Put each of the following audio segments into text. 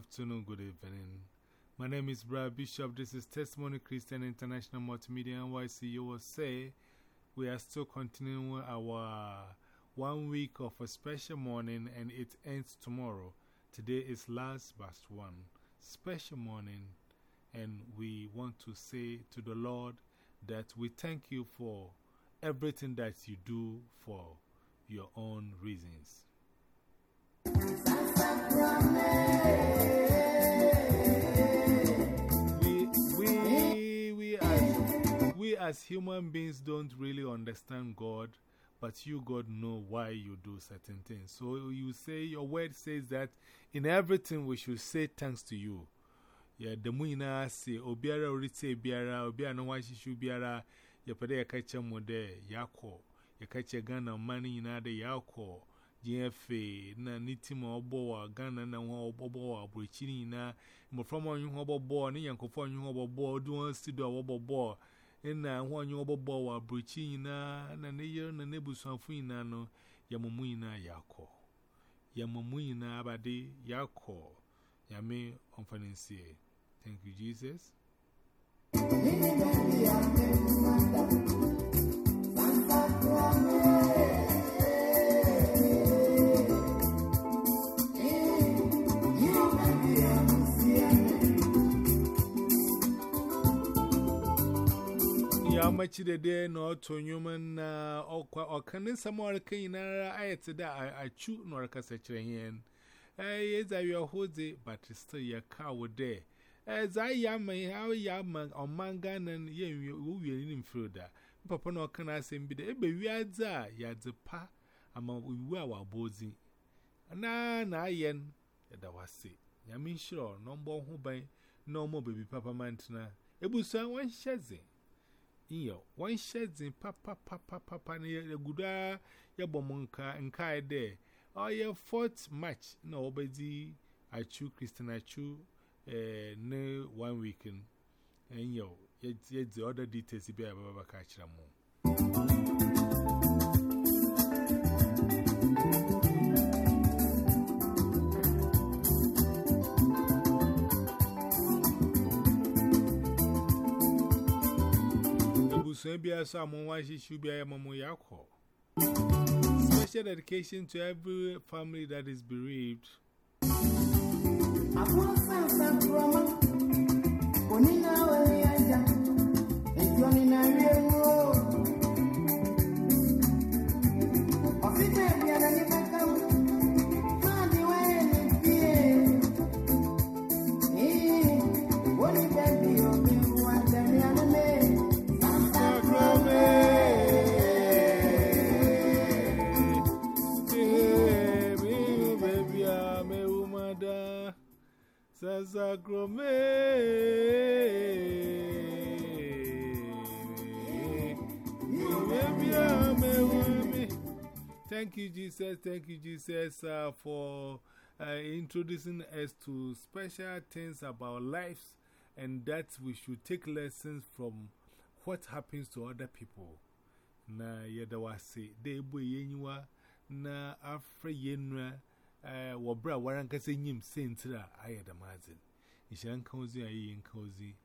afternoon, good evening. My name is Brad Bishop. This is Testimony Christian International Multimedia NYC USA. We are still continuing our one week of a special morning and it ends tomorrow. Today is last but one special morning, and we want to say to the Lord that we thank you for everything that you do for your own reasons. We, we, as, we as human beings don't really understand God, but you, God, know why you do certain things. So you say, your word says that in everything we should say thanks to you. Yeah, the muina say, Obiara orite biara, Obiara no one shishu biara, yapade ya kacha mode, yako, ya kacha gana mani inade yako. GFA na nitim ọgbọwa Ghana na nwa ọgbọwa abụrụchiri na mmọfram onye ihe ọgbọbọọ na nyankofo onye ihe ọgbọbọọ duwọn studio ọgbọbọọ na nwa onye ọgbọbọọ wa abụrụchi na na neyere na nebusanfu na no yamumu na yakọ yamumu na abade yakọ yame ọmfanensie thank you jesus. Ya machi da dai na oto nyuman na okwa okanin samuwar kai na da a chu na eh ye za yo hoze still ya kawo de eh za ya mai ha ya man omanga nan ye wo wieri nim froda papa na okana asem ebe wiadza ya dzipa ama wiwu a wabozi na na ayen da wase ya shiro no mbo ho ban no mo baby papa mantna ebusa wan in your one sheds in papa papa papa near the guda yabomonka and kai there. Oh, your fourth match, no obedi. I chew Christian, I eh, ne one weekend. Eh, and yo, yet the other details be a baba catcher. abusua biara so a mọnwa nhyehyɛ biara ma mo yakɔ special dedication to every family that is bereaved. àwọn sáà sáà kúrọ́mọ́ òní náà. Thank you, Jesus. Thank you, Jesus, uh, for uh, introducing us to special things about lives and that we should take lessons from what happens to other people. Na yadawase, de boy yenywa, na afre yenwa, Uh, wabra warankasa nyim sentira ayɛ dɛm nhyira nka ozi a yɛyɛ nka ozi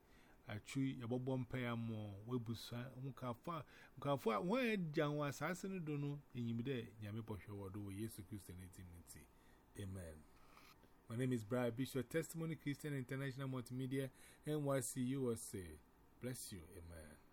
atwi yɛbɔbɔ mpae amɔ wabusua nkafo nkafo a wɔn agya wɔn asase no do no enyim dɛ nyame bɔhwɛ wɔ do wɔ yesu kristo ne ti ne ti amen. My name is Brian Bishop, Testimony Christian International Multimedia, NYC USA. Bless you, amen.